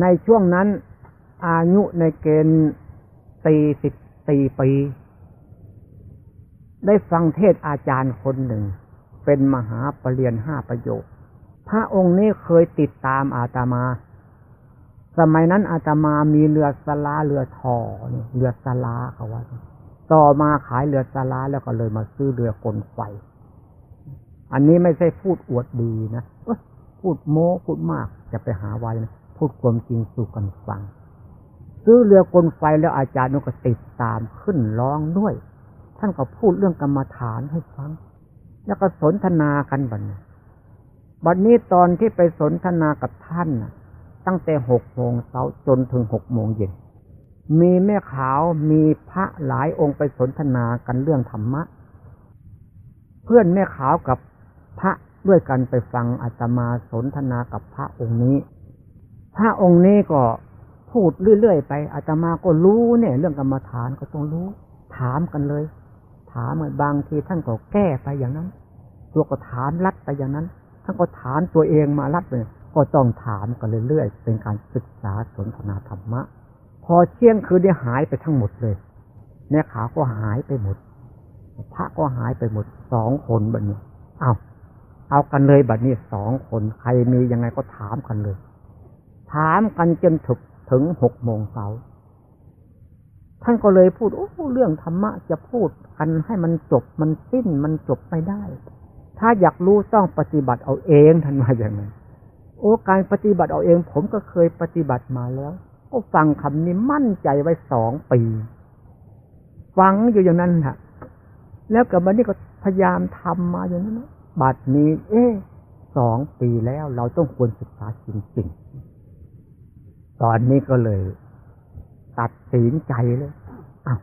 ในช่วงนั้น อายุในเกณฑ์ตีสิบตีปี ได้ฟังเทศอาจารย์คนหนึ่ง เป็นมหาปรริญญาห้าประโยค พระองค์นี้เคยติดตามอาตมา สมัยนั้นอาตมามีเรือสลาเรือทอเนี่ยเรือสลาเขาว่า ต่อมาขายเรือสลาแล้วก็เลยมาซื้อเรือกลไฟ อันนี้ไม่ใช่พูดอวดดีนะพูดโม้พูดมากจะไปหาไว้นะ พูดความจริงสู่กันฟัง ซื้อเรือกลไฟแล้วอาจารย์นก็ติดตามขึ้นร้องด้วย ท่านก็พูดเรื่องกรรมฐานให้ฟัง แล้วก็สนทนากันบัดนี้บัดนี้ตอนที่ไปสนทนากับท่านตั้งแต่หกโมงเช้าจนถึงหกโมงเย็นมีแม่ขาวมีพระหลายองค์ไปสนทนากันเรื่องธรรมะ เพื่อนแม่ขาวกับพระด้วยกันไปฟังอาตมาสนทนากับพระองค์นี้ พระองค์นี้ก็พูดเรื่อยๆไปอาตมาก็รู้เนี่ย เรื่องกรรมฐานก็ต้องรู้ ถามกันเลย ถามเหมือนบางทีท่านก็แก้ไปอย่างนั้น ตัวก็ถามรัดไปอย่างนั้นท่านก็ถามตัวเองมารัดเลยก็ต้องถามกันเรื่อยๆเป็นการศึกษาสนทนาธรรมะ พอเที่ยงคืนได้หายไปทั้งหมดเลยแม่ขาก็หายไปหมดพระก็หายไปหมดสองคนแบบนี้เอาเอากันเลยแบบนี้สองคนใครมียังไงก็ถามกันเลย ถามกันจนถึงถึงหกโมงเช้าท่านก็เลยพูดโอ้เรื่องธรรมะจะพูดกันให้มันจบมันสิ้นมันจบไม่ได้ ถ้าอยากรู้ต้องปฏิบัติเอาเองท่านว่าอย่างไงโอ้การปฏิบัติเอาเอง ผมก็เคยปฏิบัติมาแล้วก็ฟังคำนี้มั่นใจไว้สองปี ฟังอยู่อย่างนั้นค่ะแล้วกับมันนี่ก็พยายามทำมาอย่างนั้นบัดนี้ เอ๊สองปีแล้วเราต้องควรศึกษาจริงๆ ตอนนี้ก็เลย ตัดสินใจเลยอ้าว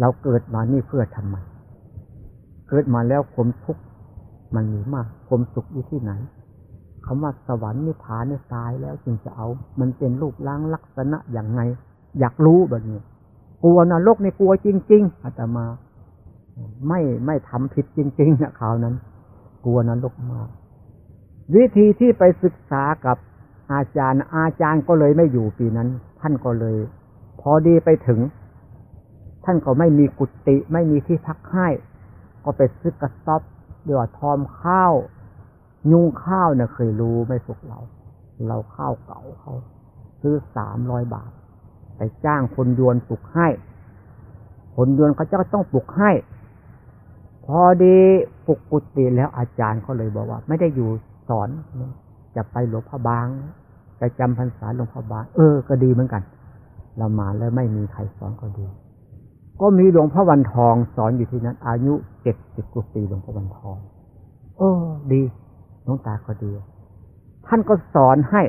เราเกิดมานี่เพื่อทำไม เกิดมาแล้วความทุกข์มันมีมากความสุขอยู่ที่ไหนคำว่าสวรรค์นิพพานเนี่ยตายแล้วจึงจะเอา มันเป็นรูปร่างลักษณะอย่างไง อยากรู้แบบนี้ กลัวนรกในกลัวจริง ๆอาตมา ไม่ไม่ทำผิดจริง ๆนะคราวนั้น กลัวนรกมาก วิธีที่ไปศึกษากับ อาจารย์ อาจารย์ก็เลยไม่อยู่ปีนั้น ท่านก็เลย พอดีไปถึง ท่านก็ไม่มีกุฏิไม่มีที่พักให้ก็ไปซื้อกระสอบเดี๋ยวทอมข้าว ยุงข้าวเนี่ยเคยรู้ไม่สุกเรา เราข้าวเก่าเขา ซื้อสามร้อยบาท ไปจ้างคนยวนปลุกให้ คนยวนเขาจะต้องปลุกให้ พอดีปลุกกุฏิแล้วอาจารย์เขาเลยบอกว่า ไม่ได้อยู่สอน จะไปหลวงพ่อบางไปจำพรรษาหลวงพ่อบาง เออ ก็ดีเหมือนกัน เรามาแล้วไม่มีใครสอนก็ดี ก็มีหลวงพ่อวันทองสอนอยู่ที่นั้น อายุเจ็ดสิบกว่าปีหลวงพ่อวันทอง โอ้ดีน้องตาก็ดี ท่านก็สอนให้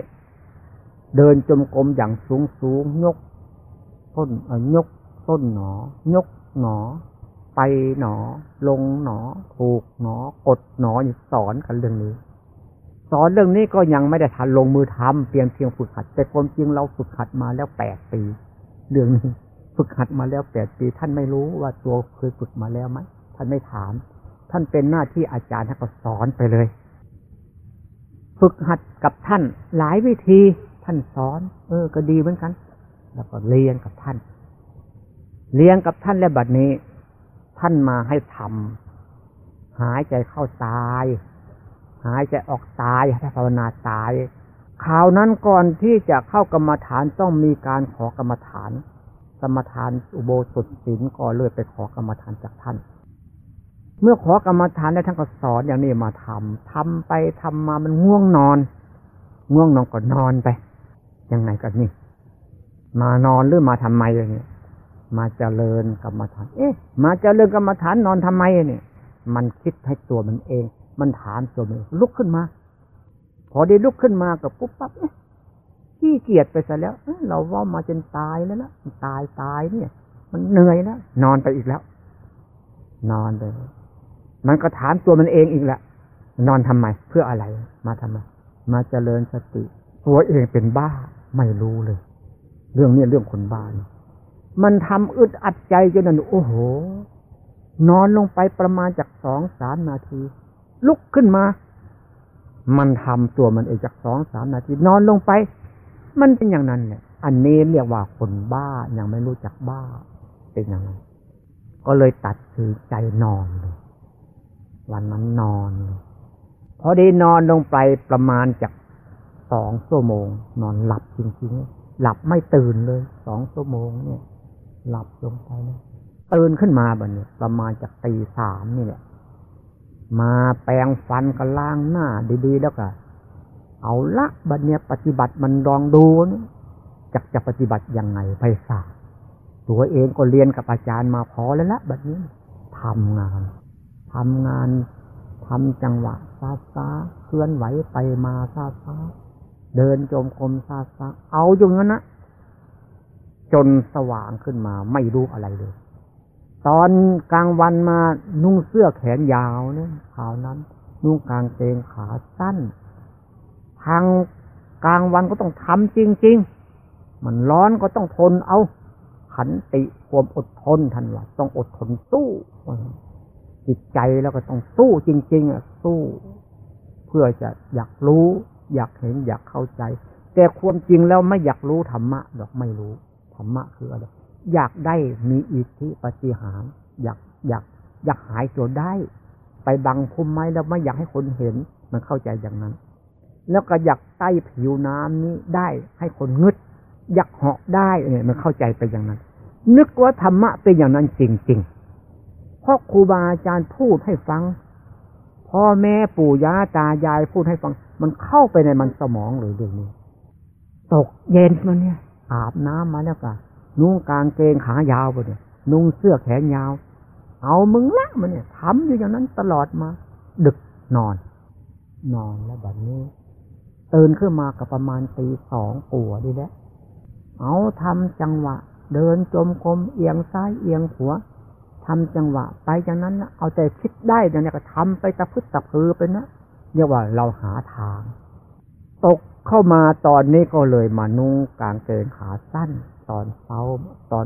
เดินจมกรมอย่างสูงสูงยก ต้นยกต้นหนอ ยกหนอ ไปหนอ ลงหนอ ถูกหนอ กดหนออยู่สอนกันเรื่องนี้ สอนเรื่องนี้ก็ยังไม่ได้ทันลงมือทำเพียงเพียงฝึกหัด แต่ความจริงเราฝึกหัดมาแล้วแปดปี เรื่องนี้ฝึกหัดมาแล้วแปดปี ท่านไม่รู้ว่าตัวเคยฝึกมาแล้วไหมท่านไม่ถาม ท่านเป็นหน้าที่อาจารย์ท่านก็สอนไปเลย ฝึกหัดกับท่านหลายวิธีท่านสอน เออ ก็ดีเหมือนกัน แล้วก็เรียนกับท่าน เรียนกับท่านแล้วบัดนี้ ท่านมาให้ทำหายใจเข้าตาย หายใจออกตายให้ภาวนาตายข่าวนั้นก่อนที่จะเข้ากรรมฐานต้องมีการขอกรรมฐานกรรมฐานอุโบสถศีลก็เลยไปขอกรรมฐานจากท่าน เมื่อขอกรรมฐานแล้ท่านก็สอนอย่างนี้มาทำทำไปทำมามันง่วงนอน ง่วงนอนก็นอนไป ยังไงกันนี่ มานอนหรือมาทำไมอย่างนี้มาเจริญกรรมฐาน เอ๊ะ มาเจริญกรรมฐานนอนทำไมเนี่ย มันคิดให้ตัวมันเอง มันถามตัวมันลุกขึ้นมา พอได้ลุกขึ้นมากับปุ๊บปั๊บเอ๊ะขี้เกียจไปซะแล้วเราว่ามาจนตายแล้วนะตายตายเนี่ย มันเหนื่อยแล้วนอนไปอีกแล้ว นอนไปมันก็ถามตัวมันเองอีกแหละนอนทำไม เพื่ออะไร มาทำไม มาเจริญสติ ตัวเองเป็นบ้าไม่รู้เลย เรื่องนี้เรื่องคนบ้านมันทำอึดอัดใจจนนั่นโอ้โห นอนลงไปประมาณจากสองสามนาที ลุกขึ้นมา มันทำตัวมันเองจากสองสามนาทีนอนลงไป มันเป็นอย่างนั้นแหละอันนี้เรียกว่าคนบ้ายังไม่รู้จักบ้าเป็นอย่างนั้นก็เลยตัดสินใจนอนเลยวันนั้นนอนเลยพอดีนอนลงไปประมาณจากสองชั่วโมง นอนหลับจริงๆหลับไม่ตื่นเลยสองชั่วโมงเนี่ย หลับลงไปนะตื่นขึ้นมาแบัดนี้ประมาณจากตีสามนี่แหละ มาแปรงฟันก็ล้างหน้าดีๆ แล้วก็ เอาละบัดเนี้ยปฏิบัติมันลองดูนี่จะจะปฏิบัติยังไงไปสาตัวเองก็เรียนกับอาจารย์มาพอแล้วละบัดนี้ทำงานทำงานทำจังหวะซาซาเคลื่อนไหวไปมาซาซาเดินจมกรมซาซาเอาอยู่งั้นนะจนสว่างขึ้นมาไม่รู้อะไรเลย ตอนกลางวันมานุ่งเสื้อแขนยาวเนี่ยขาวนั้น นุ่งกางเกงขาสั้น ทางกลางวันก็ต้องทำจริง ๆ มันร้อนก็ต้องทนเอาขันติความอดทนทันว่าต้องอดทนสู้จิตใจแล้วก็ต้องสู้จริง ๆอะสู้ เพื่อจะอยากรู้ อยากเห็นอยากเข้าใจ แต่ความจริงแล้วไม่อยากรู้ธรรมะดอกไม่รู้ธรรมะคืออะไร อยากได้มีอิทธิปฏิหาร อยากอยากอยากหายตัวได้ ไปบังพุ่มไม้แล้วไม่อยากให้คนเห็นมันเข้าใจอย่างนั้น แล้วก็อยากใต้ผิวน้ำนี้ได้ให้คนงึด อยากเหาะได้เนี่ยมันเข้าใจไปอย่างนั้น นึกว่าธรรมะเป็นอย่างนั้นจริงๆเพราะครูบาอาจารย์พูดให้ฟังพ่อแม่ปู่ย่าตายายพูดให้ฟัง มันเข้าไปในมันสมองเลยเรื่องนี้ตกเย็นมาเนี่ยอาบน้ำมาแล้วก็ นุ่งกางเกงขายาวไปเนี่ยนุ่งเสื้อแขนยาว เอามึงละมันเนี่ยทำอยู่อย่างนั้นตลอดมา ดึกนอน นอนแล้วแบบนี้ตื่นขึ้นมากับประมาณตีสองปัวดีแล้วเอาทำจังหวะ เดินจมกรมเอียงซ้ายเอียงขวาทำจังหวะ ไปจากนั้นนะเอาแต่คิดได้อย่างนี้ก็ทำไปตะพึดตะพือไปนะเรียกว่าเราหาทาง ตกเข้ามาตอนนี้ก็เลยมานุ่งกางเกงขาสั้น ตอนเช้าตอน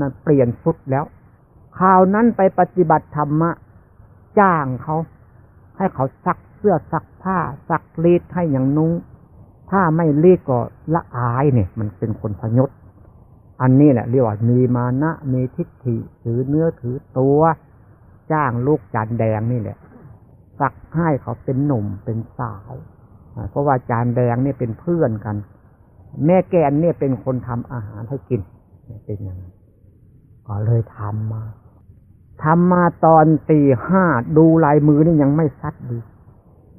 นั้นเปลี่ยนชุดแล้วคราวนั้นไปปฏิบัติธรรมะ จ้างเขา ให้เขาซักเสื้อซักผ้า ซักรีดให้อย่างนุ่งถ้าไม่รีดก็ละอายเนี่ย มันเป็นคนพยศอันนี้แหละเรียกว่ามีมานะมีทิฏฐิถือเนื้อถือตัว จ้างลูกจานแดงนี่แหละซักให้เขาเป็นหนุ่มเป็นสาว เพราะว่าจานแดงนี่เป็นเพื่อนกัน แม่แกนเนี่ยเป็นคนทำอาหารให้กินเป็นอย่างนั้นก็เลยทำมาทำมาตอนตีห้าดูลายมือนี่ยังไม่ซัดดี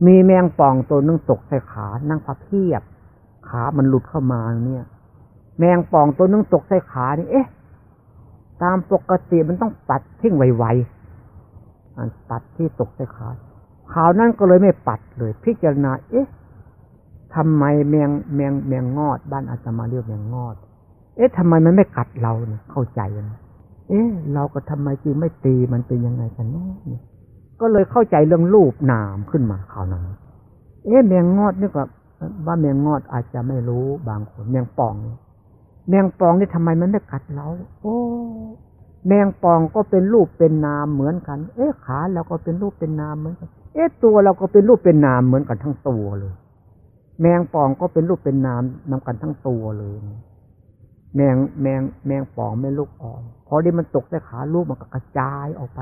มีแมงป่องตัวนึงตกใส่ขานั่งพับเพียบ ขามันหลุดเข้ามาเนี่ย แมงป่องตัวนึงตกใส่ขานี่เอ๊ะ ตามปกติมันต้องปัดทิ้งไวๆอันปัดที่ตกใส่ขาข่าวนั้นก็เลยไม่ปัดเลย พิจารณาเอ๊ะ ทำไมแมงแมงแมงงอด บ้านอาตมาเรียกแมงงอด เอ๊ะทำไมมันไม่กัดเราเนี่ยเข้าใจนะเอ๊ะ เราก็ทำไมจึงไม่ตีมันเป็นยังไงกันแน่ก็เลยเข้าใจเรื่องรูปนามขึ้นมาข่าวนั้น เอ๊ะแมงงอดนี่ก็ว่าแมงงอดอาจจะไม่รู้บางคนแมงป่องแมงป่องนี่ทำไมมันไม่กัดเรา โอ้แมงป่องก็เป็นรูปเป็นนามเหมือนกัน เอ๊ะขาเราก็เป็นรูปเป็นนามเหมือนกัน เอ๊ะตัวเราก็เป็นรูปเป็นนามเหมือนกันทั้งตัวเลย แมงป่องก็เป็นรูปเป็นนามนำกันทั้งตัวเลย แมงแมงแมงป่องไม่ลูกอ่อนพอที่มันตกใส่ขาลูกมันก็กระจายออกไป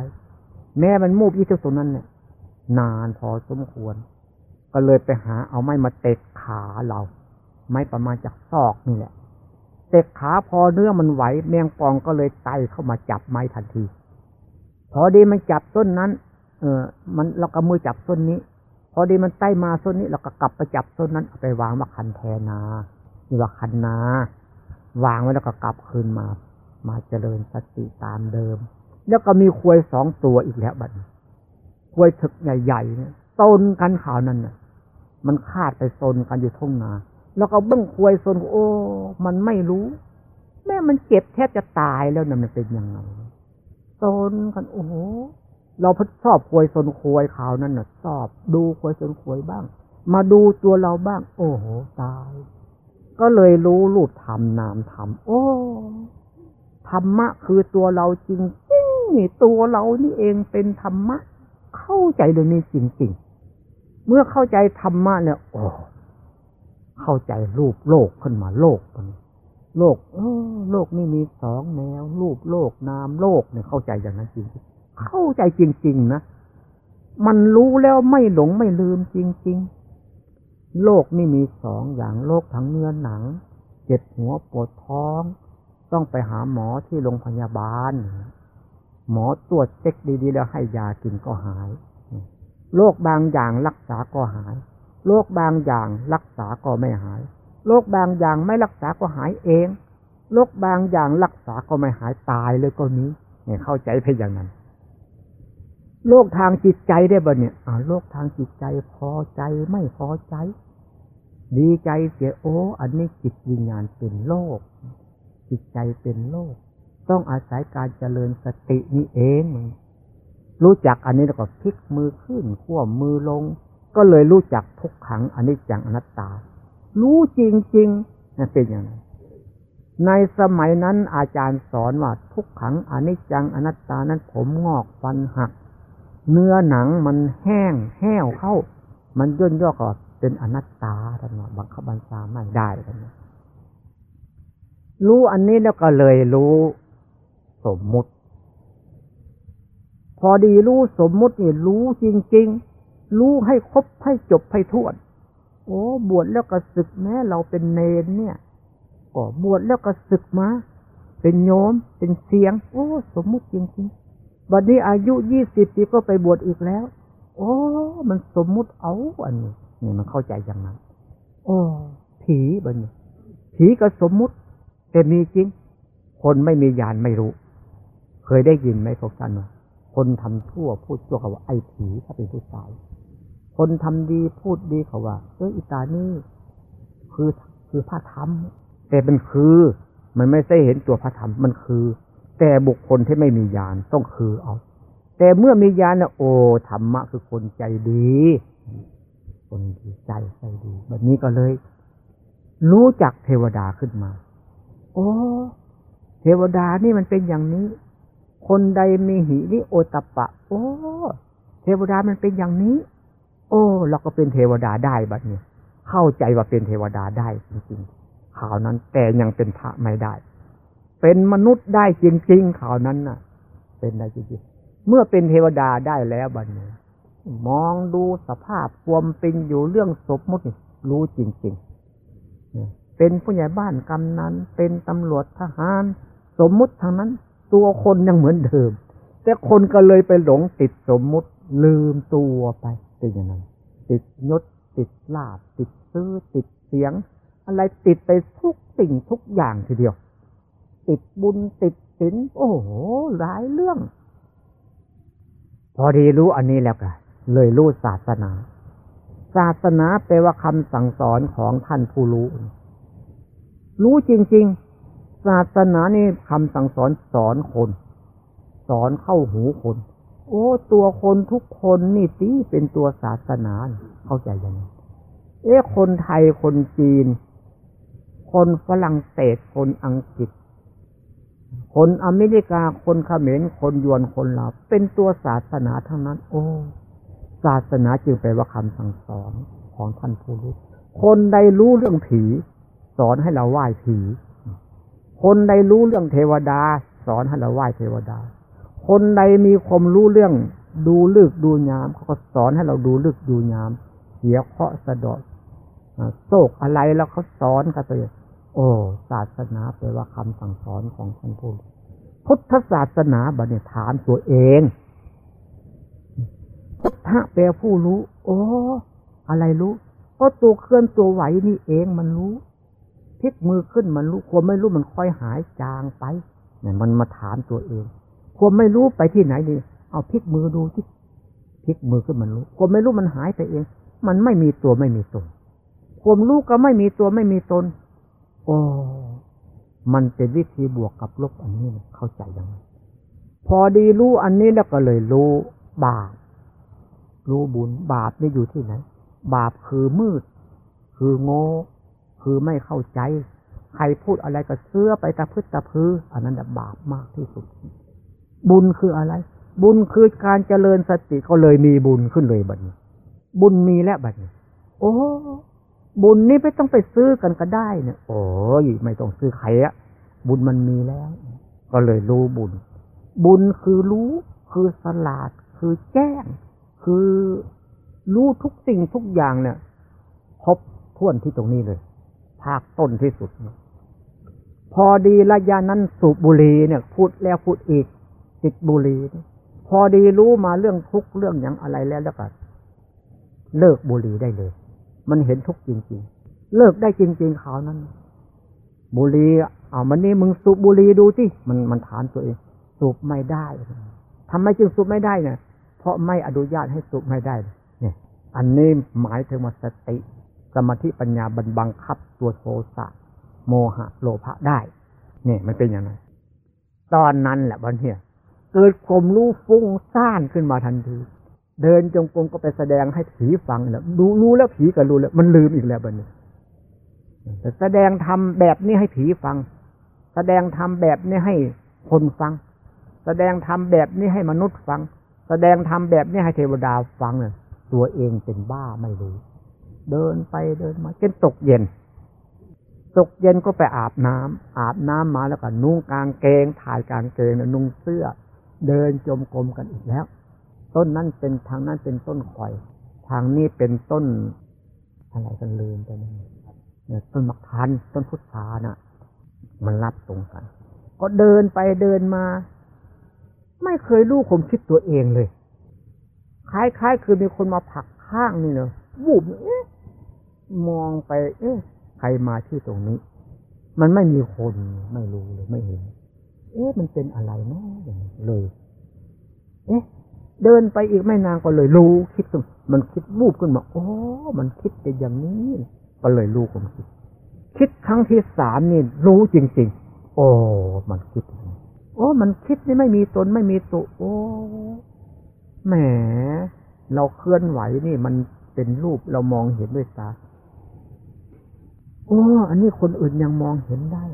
แม่มันมูบยี่เท่าตรงนั้นเนี่ยนานพอสมควร ก็เลยไปหาเอาไม้มาเตะขาเรา ไม้ประมาณจากซอกนี่แหละเตะขาพอเนื้อมันไหว แมงป่องก็เลยไตเข้ามาจับไม้ทันที พอดีมันจับต้นนั้น เออมันเราก็มือจับต้นนี้ พอดีมันไต่มาต้นนี้เราก็กลับไปจับต้นนั้นเอาไปวางว่าคันแทนานี่ว่าคันนาวางไว้แล้วก็กลับคืนมา มาเจริญสติตามเดิม แล้วก็มีควยสองตัวอีกแล้วบัดควยถึกใหญ่ๆเนี่ยต้นกันข่าวนั้นน่ะ มันคาดไปโซนกันอยู่ทุ่งนา แล้วก็เบิ้งควยโซนโอ้ มันไม่รู้ แม่มันเจ็บแทบจะตายแล้วนะมันเป็นยังไงโซนกันโอ้ เราพชอบควยโซนควยข่าวนั้นน่ะชอบ ดูควยโซนควยบ้าง มาดูตัวเราบ้าง โอ้โหตาย ก็เลยรู้รูปธรรมนามธรรมโอ้ธรรมะคือตัวเราจริงจริงนี่ตัวเรานี่เองเป็นธรรมะ เข้าใจเรื่องนี้จริงๆ เมื่อเข้าใจธรรมะเนี่ยโอ้เข้าใจรูปโลกขึ้นมาโลกมันโลกเออโลกนี่มีสองแนว รูปโลกนามโลกเนี่ยเข้าใจอย่างนั้นจริง เข้าใจจริง ๆ นะ มันรู้แล้วไม่หลงไม่ลืมจริง ๆ โลกนี่มีสองอย่างโลกทั้งเนื้อหนัง เจ็บหัวปวดท้อง ต้องไปหาหมอที่โรงพยาบาล หมอตรวจเช็คดีๆ แล้วให้ยากินก็หาย โรคบางอย่างรักษาก็หาย โรคบางอย่างรักษาก็ไม่หาย โรคบางอย่างไม่รักษาก็หายเองโรคบางอย่างรักษาก็ไม่หายตายเลยก็มีเนี่ยเข้าใจเพียงอย่างนั้น โรคทางจิตใจได้บ่เนี่ยอ่าโรคทางจิตใจพอใจไม่พอใจ ดีใจเสียโอ้อันนี้จิตวิญญาณเป็นโรคจิตใจเป็นโรคต้องอาศัยการเจริญสตินี่เองรู้จักอันนี้แล้วก็พลิกมือขึ้นขั้วมือลง ก็เลยรู้จักทุกขังอันนี้จังอนัตตา รู้จริงๆนั่นเป็นอย่างไรในสมัยนั้นอาจารย์สอนว่าทุกขังอนิจจังอนัตตานั้นผมงอกฟันหัก เนื้อหนังมันแห้งแห้วเข้า มันย่นย่อก็เป็นอนัตตาท่านว่าบังคับบัญชาไม่ได้ท่านรู้อันนี้แล้วก็เลยรู้สมมุติ พอดีรู้สมมุตินี่รู้จริง ๆ รู้ให้ครบให้จบให้ทวนโอ้ บวชแล้วก็ศึกแม้เราเป็นเนนเนี่ยก็บวชแล้วก็ศึกมา เป็นโยมเป็นเสียง โอ้ สมมุติจริงๆ บัดนี้อายุยี่สิบปีก็ไปบวชอีกแล้ว โอ้ มันสมมุติเอาอันนี้นี่มันเข้าใจอย่างนั้น โอ้ผีบัดนี้ผีก็สมมุติแต่มีจริง คนไม่มีญาณไม่รู้ เคยได้ยินไหมพวกท่านว่าคนทำชั่วพูดชั่วเขาว่าไอ้ผีถ้าเป็นผู้ชาย คนทำดีพูดดีเขาว่าเอออิตานี่คือคือพระธรรม แต่มันคือ มันไม่ใช่เห็นตัวพระธรรมมันคือ แต่บุคคลที่ไม่มีญาณต้องคือเอา แต่เมื่อมีญาณนะโอ้ธรรมะคือคนใจดี คนดีใจใจดีแบบนี้ก็เลย รู้จักเทวดาขึ้นมา โอ้เทวดานี่มันเป็นอย่างนี้ คนใดมีหิริโอตปะ โอ้เทวดามันเป็นอย่างนี้ โอ้เราก็เป็นเทวดาได้บัดนี้เข้าใจว่าเป็นเทวดาได้จริงๆข่าวนั้นแต่ยังเป็นพระไม่ได้ เป็นมนุษย์ได้จริงๆข่าวนั้นน่ะ เป็นได้จริงๆเมื่อเป็นเทวดาได้แล้วบัดนี้มองดูสภาพความเป็นอยู่เรื่องสมมติรู้จริงๆ เป็นผู้ใหญ่บ้านกำนันเป็นตำรวจทหาร สมมุติทางนั้น ตัวคนยังเหมือนเดิม แต่คนก็เลยไปหลงติดสมมุติลืมตัวไปเป็นอย่างนั้นติดยศติดลาบติดซื้อติดเสียง อะไรติดไปทุกสิ่งทุกอย่างทีเดียว ติดบุญติดศีลโอ้โหหลายเรื่อง พอดีรู้อันนี้แล้วกันเลยรู้ศาสนา ศาสนาแปลว่าคำสั่งสอนของท่านผู้รู้ รู้จริง ๆ ศาสนานี่คำสั่งสอนสอนคน สอนเข้าหูคน โอ้ ตัวคนทุกคนนี่ตีเป็นตัวศาสนาเข้าใจยังเอ๊ะคนไทยคนจีน คนฝรั่งเศสคนอังกฤษ คนอเมริกาคนเขมรคนยวนคนลาวเป็นตัวศาสนาทั้งนั้น โอ้ ศาสนาจึงแปลว่าคำสั่งสอนของท่านผู้รู้คนใดรู้เรื่องผี สอนให้เราไหว้ผี คนใดรู้เรื่องเทวดา สอนให้เราไหว้เทวดา คนใดมีความรู้เรื่องดูลึกดูยามเขาก็สอนให้เราดูลึกดูยามเสียเคาะสะดดโศกอะไรแล้วเขาสอนกันไป โอ้ศาสนาแปลว่าคำสั่งสอนของท่านผู้พุทธศาสนาบัณฑิถามตัวเอง พุทธะแปลผู้รู้ โอ้อะไรรู้ก็ตัวเคลื่อนตัวไหวนี่เองมันรู้พลิกมือขึ้นมันรู้ความไม่รู้มันค่อยหายจางไปเนี่ยมันมาถามตัวเองความไม่รู้ไปที่ไหนดีเอาพลิกมือดูที่พลิกมือขึ้นมันรู้ความไม่รู้มันหายไปเอง มันไม่มีตัวไม่มีตนความรู้ก็ไม่มีตัวไม่มีตน โอ้มันเป็นวิธีบวกกับลบอันนี้เข้าใจยังไงพอดีรู้อันนี้แล้วก็เลยรู้บาป รู้บุญบาปนี่อยู่ที่ไหน บาปคือมืด คือโง่ คือไม่เข้าใจ ใครพูดอะไรก็เสื้อไปตะพึดตะพือ อันนั้นบาปมากที่สุด บุญคืออะไร บุญคือการเจริญสติก็เลยมีบุญขึ้นเลยบัดนี้ บุญมีแล้วบัดนี้ โอ้ บุญนี่ไม่ต้องไปซื้อกันก็ได้เนี่ยโอ้ยไม่ต้องซื้อใครอะบุญมันมีแล้ว ก็เลยรู้บุญ บุญคือรู้คือสลาด คือแจ้ง คือรู้ทุกสิ่งทุกอย่างเนี่ยครบถ้วนที่ตรงนี้เลย ภาคต้นที่สุด พอดีระยะนั้นสูบบุหรี่เนี่ย พูดแล้วพูดอีกติดบุหรี่พอดีรู้มาเรื่องทุกเรื่องอย่างอะไรแล้วแล้วก็เลิกบุหรี่ได้เลย มันเห็นทุกจริง ๆ เลิกได้จริงๆเขานั้น บุรีเอามันนี่มึงสูบบุรีดูที่มันมันถามตัวเอง สูบไม่ได้ทำไมจึงสูบไม่ได้เนี่ยเพราะไม่อนุญาตให้สูบไม่ได้เนี่ยอันนี้หมายถึงว่าสติ สมาธิปัญญาบันบังคับตัวโทสะโมหะโลภะได้ เนี่ยมันเป็นอย่างไรตอนนั้นแหละวันเนี้ยเกิดความรู้ฟุ้งซ่านขึ้นมาทันที เดินจงกรมก็ไปแสดงให้ผีฟังแล้วรู้รู้แล้วผีก็รู้แล้ว มันลืมอีกแล้วบันนี้แแสดงทำแบบนี้ให้ผีฟัง แสดงทำแบบนี้ให้คนฟัง แสดงทำแบบนี้ให้มนุษย์ฟัง แสดงทำแบบนี้ให้เทวดาฟังเนี่ยตัวเองเป็นบ้าไม่รู้ เดินไปเดินมาจนตกเย็น ตกเย็นก็ไปอาบน้ำอาบน้ำมาแล้วก็นุ่งกางเกง ถ่ายกางเกงนุ่งเสื้อ เดินจมกรมกันอีกแล้ว ต้นนั้นเป็นทางนั้นเป็นต้นข่อย ทางนี้เป็นต้นอะไรกันลืมไปเนี่ยต้นมะขันต้นพุทธาน่ะ มันรับตรงกัน ก็เดินไปเดินมา ไม่เคยรู้ผมคิดตัวเองเลย คล้ายๆ คือมีคนมาผักข้างนี่เนาะวูบเอ๊ะมองไป เอ๊ะใครมาที่ตรงนี้ มันไม่มีคนไม่รู้เลยไม่เห็น เอ๊ะมันเป็นอะไรเนาะเลย เอ๊ะ เดินไปอีกไม่นานก็เลยรู้คิดขึ้นมันคิดวูบขึ้นมาโอ้มันคิดเป็นอย่างนี้ ก็เลยรู้ความคิด คิดครั้งที่สามนี่รู้จริง ๆ โอ้มันคิด โอ้มันคิดนี่ไม่มีตนไม่มีตัวโอ้แหม เราเคลื่อนไหวนี่มันเป็นรูปเรามองเห็นด้วยตาโอ้อันนี้คนอื่นยังมองเห็นได้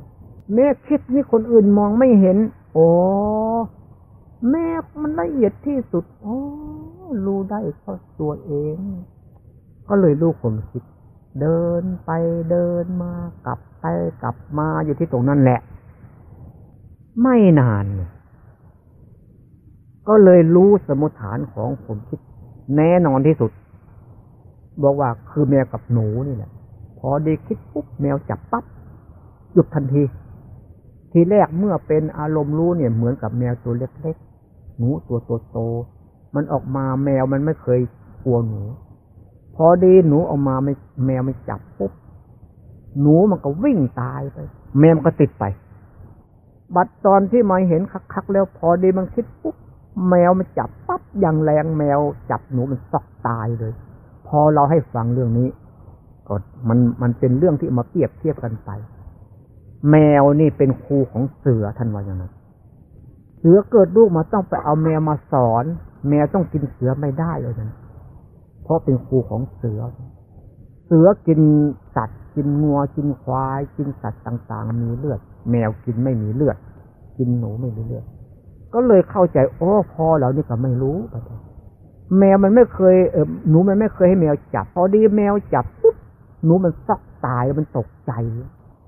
แม่คิดนี่คนอื่นมองไม่เห็น โอ้ แม้มันละเอียดที่สุดโอ้รู้ได้เพราะตัวเอง ก็เลยรู้ผมคิด เดินไปเดินมากลับไปกลับมาอยู่ที่ตรงนั้นแหละ ไม่นาน ก็เลยรู้สมุฐานของผมคิด แน่นอนที่สุด บอกว่าคือแมวกับหนูนี่แหละพอดีคิดปุ๊บแมวจับปั๊บหยุดทันที ทีแรกเมื่อเป็นอารมณ์รู้เนี่ยเหมือนกับแมวตัวเล็ก หนูตัวโตโต มันออกมาแมวมันไม่เคยกลัวหนู พอดีหนูออกมาไม่แมวไม่จับปุ๊บ หนูมันก็วิ่งตายไป แมวมันก็ติดไป บัดตอนที่มาเห็นคักๆแล้ว พอดีมันคิดปุ๊บ แมวมันจับปั๊บอย่างแรงแมวจับหนูมันซอกตายเลย พอเราให้ฟังเรื่องนี้ก็มันมันเป็นเรื่องที่มาเปรียบเทียบกันไป แมวนี่เป็นครูของเสือท่านว่าอย่างนั้น สือเกิดลูกมาต้องไปเอาแมวมาสอน แมวต้องกินเสือไม่ได้เลยนะเพราะเป็นครูของเสือ เสือกินสัตว์ กินงัวกินควาย กินสัตว์ต่างๆ มีเลือด แมวกินไม่มีเลือด กินหนูไม่มีเลือด ก็เลยเข้าใจโอ้พอแล้วนี่ก็ไม่รู้แมวมันไม่เคยเออหนูมันไม่เคยให้แมวจับ พอดีแมวจับปุ๊บหนูมันซอกตายมันตกใจ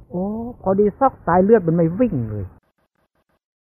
โอ้พอดีซอกตายเลือดมันไม่วิ่งเลย